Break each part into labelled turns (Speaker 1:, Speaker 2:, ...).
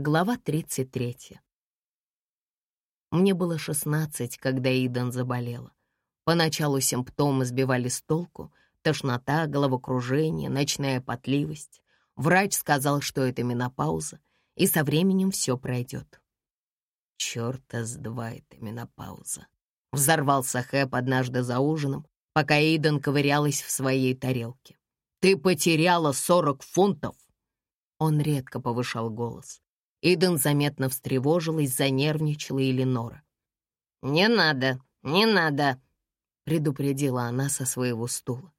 Speaker 1: Глава 33. Мне было 16, когда Иден заболела. Поначалу симптомы сбивали с толку, тошнота, головокружение, ночная потливость. Врач сказал, что это менопауза, и со временем все пройдет. Чёрта с два это менопауза. Взорвался Хэп однажды за ужином, пока Иден ковырялась в своей тарелке. «Ты потеряла сорок фунтов!» Он редко повышал голос. Иден заметно встревожилась, занервничала Эленора. «Не надо, не надо», — предупредила она со своего стула.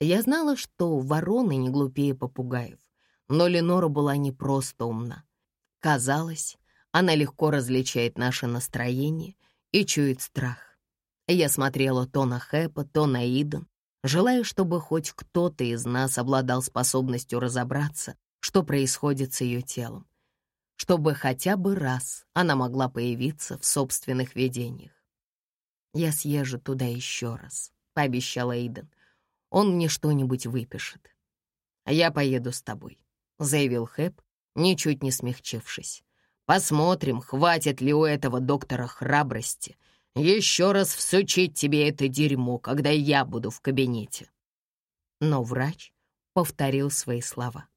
Speaker 1: Я знала, что вороны не глупее попугаев, но Ленора была не просто умна. Казалось, она легко различает наше настроение и чует страх. Я смотрела то на Хэпа, то на Иден, желая, чтобы хоть кто-то из нас обладал способностью разобраться, что происходит с ее телом чтобы хотя бы раз она могла появиться в собственных видениях. «Я съезжу туда еще раз», — пообещала Эйден. «Он мне что-нибудь выпишет». «Я поеду с тобой», — заявил Хэп, ничуть не смягчившись. «Посмотрим, хватит ли у этого доктора храбрости еще раз всучить тебе это дерьмо, когда я буду в кабинете». Но врач повторил свои слова.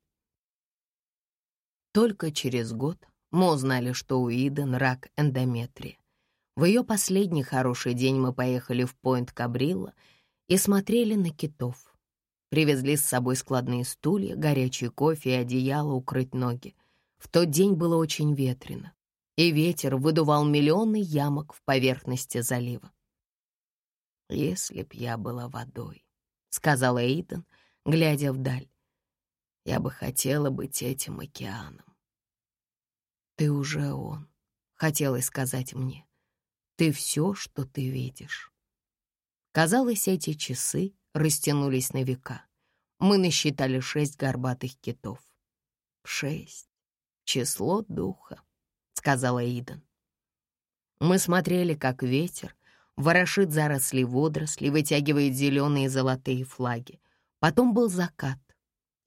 Speaker 1: Только через год мы узнали, что у Иден рак эндометрия. В ее последний хороший день мы поехали в Пойнт-Кабрилла и смотрели на китов. Привезли с собой складные стулья, горячий кофе и одеяло укрыть ноги. В тот день было очень ветрено, и ветер выдувал миллионы ямок в поверхности залива. «Если б я была водой», — сказала Эйден, глядя вдаль, я бы хотела быть этим океаном. Ты уже он, хотелось сказать мне. Ты все, что ты видишь. Казалось, эти часы растянулись на века. Мы насчитали шесть горбатых китов. Шесть. Число духа, сказала Иден. Мы смотрели, как ветер ворошит заросли водоросли, вытягивает зеленые и золотые флаги. Потом был закат,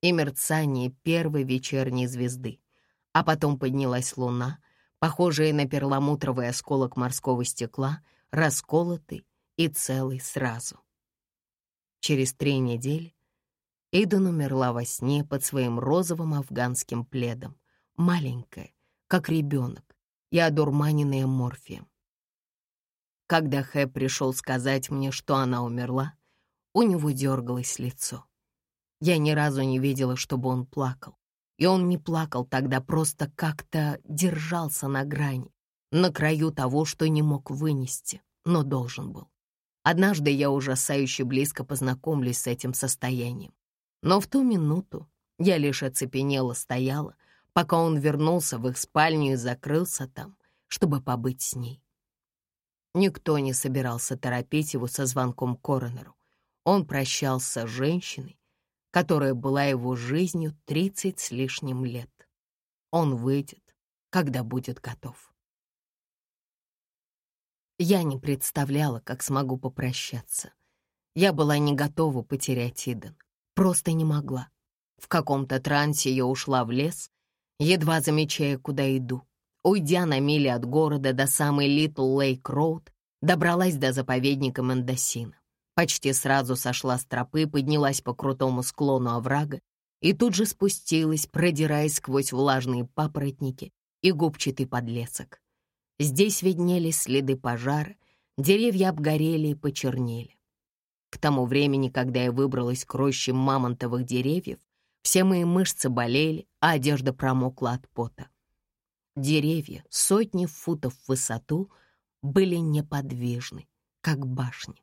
Speaker 1: и мерцание первой вечерней звезды. А потом поднялась луна, похожая на перламутровый осколок морского стекла, расколотый и целый сразу. Через три недели Иден умерла во сне под своим розовым афганским пледом, маленькая, как ребенок, и одурманенная морфием. Когда Хэ пришел сказать мне, что она умерла, у него дергалось лицо. Я ни разу не видела, чтобы он плакал. И он не плакал тогда, просто как-то держался на грани, на краю того, что не мог вынести, но должен был. Однажды я ужасающе близко познакомлюсь с этим состоянием. Но в ту минуту я лишь оцепенела стояла, пока он вернулся в их спальню и закрылся там, чтобы побыть с ней. Никто не собирался торопить его со звонком коронеру. Он прощался с женщиной, которая была его жизнью тридцать с лишним лет. Он выйдет, когда будет готов. Я не представляла, как смогу попрощаться. Я была не готова потерять Иден. Просто не могла. В каком-то трансе я ушла в лес, едва замечая, куда иду. Уйдя на мили от города до самой Литл Лейк Роуд, добралась до заповедника Мендосина. Почти сразу сошла с тропы, поднялась по крутому склону оврага и тут же спустилась, продираясь сквозь влажные папоротники и губчатый подлесок. Здесь виднелись следы пожара, деревья обгорели и почернели. К тому времени, когда я выбралась к роще мамонтовых деревьев, все мои мышцы болели, а одежда промокла от пота. Деревья, сотни футов в высоту, были неподвижны, как башни.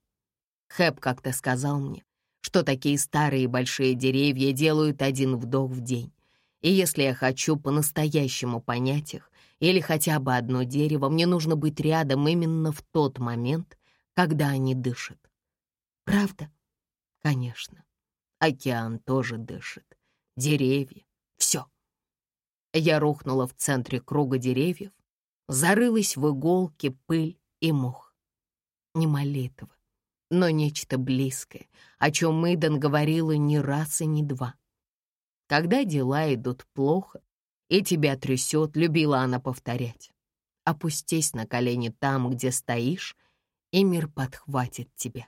Speaker 1: Хэп как-то сказал мне, что такие старые большие деревья делают один вдох в день. И если я хочу по-настоящему понять их, или хотя бы одно дерево, мне нужно быть рядом именно в тот момент, когда они дышат. Правда? Конечно. Океан тоже дышит. Деревья. Все. Я рухнула в центре круга деревьев, зарылась в иголки, пыль и мох. Не молитва, но нечто близкое, о чем Мэйден говорила не раз и не два. Когда дела идут плохо, и тебя трясет, любила она повторять. Опустись на колени там, где стоишь, и мир подхватит тебя.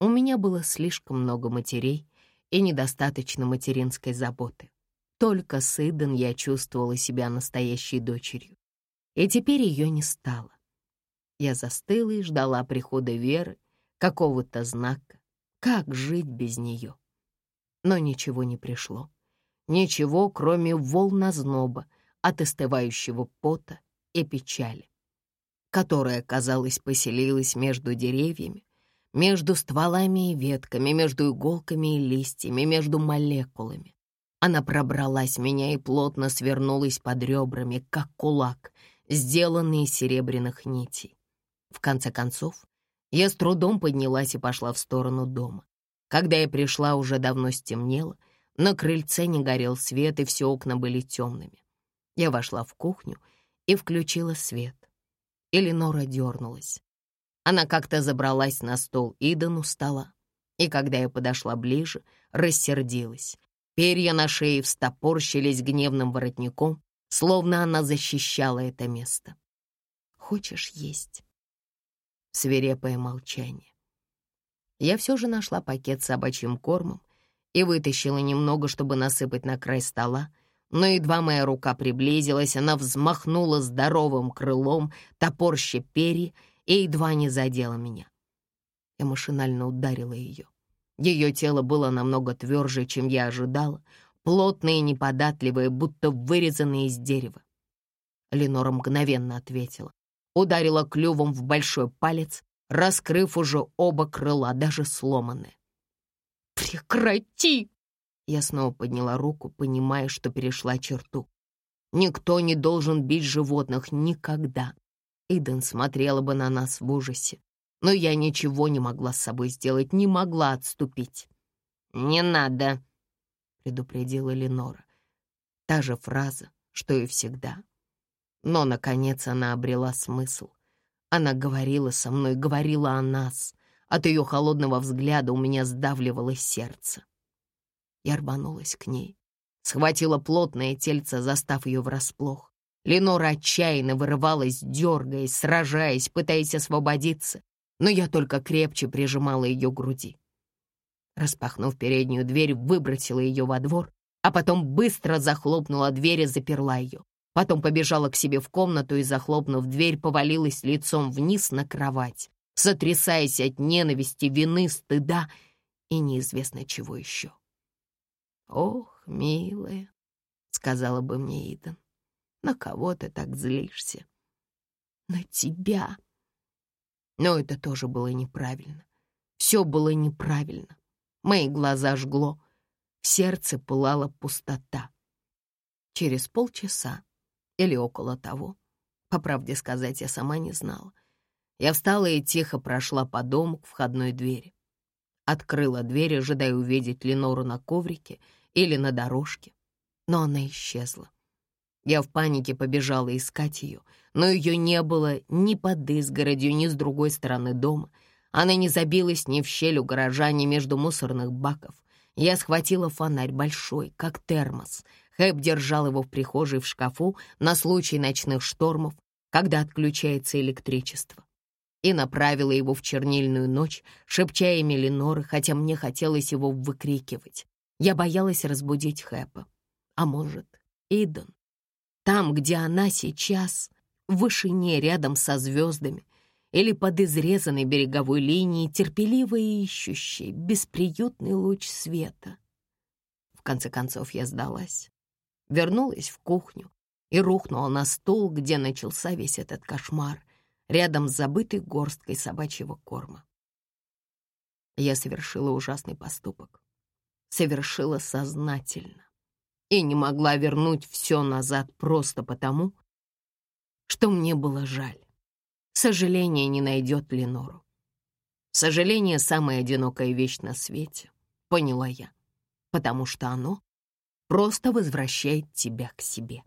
Speaker 1: У меня было слишком много матерей и недостаточно материнской заботы. Только с Иден я чувствовала себя настоящей дочерью. И теперь ее не стало. Я застыла и ждала прихода Веры, какого-то знака, как жить без нее. Но ничего не пришло. Ничего, кроме волн озноба, от остывающего пота и печали, которая, казалось, поселилась между деревьями, между стволами и ветками, между иголками и листьями, между молекулами. Она пробралась меня и плотно свернулась под ребрами, как кулак, сделанный из серебряных нитей. В конце концов, я с трудом поднялась и пошла в сторону дома. Когда я пришла, уже давно стемнело, на крыльце не горел свет, и все окна были темными. Я вошла в кухню и включила свет. Эленора дернулась. Она как-то забралась на стол Иден у стола, и когда я подошла ближе, рассердилась. Перья на шее встопорщились гневным воротником, словно она защищала это место. «Хочешь есть?» Свирепое молчание. Я все же нашла пакет с собачьим кормом и вытащила немного, чтобы насыпать на край стола, но едва моя рука приблизилась, она взмахнула здоровым крылом, топорща перья и едва не задела меня. Я машинально ударила ее. Ее тело было намного тверже, чем я ожидала, плотное и неподатливое, будто вырезанное из дерева. Ленора мгновенно ответила. Ударила клювом в большой палец, раскрыв уже оба крыла, даже сломанные. «Прекрати!» Я снова подняла руку, понимая, что перешла черту. Никто не должен бить животных никогда. Иден смотрела бы на нас в ужасе. Но я ничего не могла с собой сделать, не могла отступить. «Не надо», — предупредила Ленора. Та же фраза, что и всегда. Но, наконец, она обрела смысл. Она говорила со мной, говорила о нас. От ее холодного взгляда у меня сдавливалось сердце. Я рванулась к ней, схватила плотное тельце, застав ее врасплох. Ленора отчаянно вырывалась, дергаясь, сражаясь, пытаясь освободиться, но я только крепче прижимала ее к груди. Распахнув переднюю дверь, выбросила ее во двор, а потом быстро захлопнула дверь и заперла ее. Потом побежала к себе в комнату и, захлопнув дверь, повалилась лицом вниз на кровать, сотрясаясь от ненависти, вины, стыда и неизвестно чего еще. «Ох, милая», — сказала бы мне Идан, на кого ты так злишься? На тебя. Но это тоже было неправильно. Все было неправильно. Мои глаза жгло, в сердце пылала пустота. Через полчаса или около того, по правде сказать, я сама не знала, я встала и тихо прошла по дому к входной двери. Открыла дверь, ожидая увидеть Ленору на коврике или на дорожке, но она исчезла. Я в панике побежала искать ее, но ее не было ни под изгородью, ни с другой стороны дома. Она не забилась ни в щель у гаража, ни между мусорных баков. Я схватила фонарь большой, как термос. Хэп держал его в прихожей в шкафу на случай ночных штормов, когда отключается электричество. И направила его в чернильную ночь, шепча имя Леноры, хотя мне хотелось его выкрикивать. Я боялась разбудить Хэпа. А может, Идон. Там, где она сейчас, в вышине рядом со звездами или под изрезанной береговой линией, терпеливо ищущий бесприютный луч света. В конце концов я сдалась, вернулась в кухню и рухнула на стул, где начался весь этот кошмар, рядом с забытой горсткой собачьего корма. Я совершила ужасный поступок. Совершила сознательно и не могла вернуть все назад просто потому, что мне было жаль. Сожаление не найдет Ленору. Сожаление — самая одинокая вещь на свете, поняла я, потому что оно просто возвращает тебя к себе.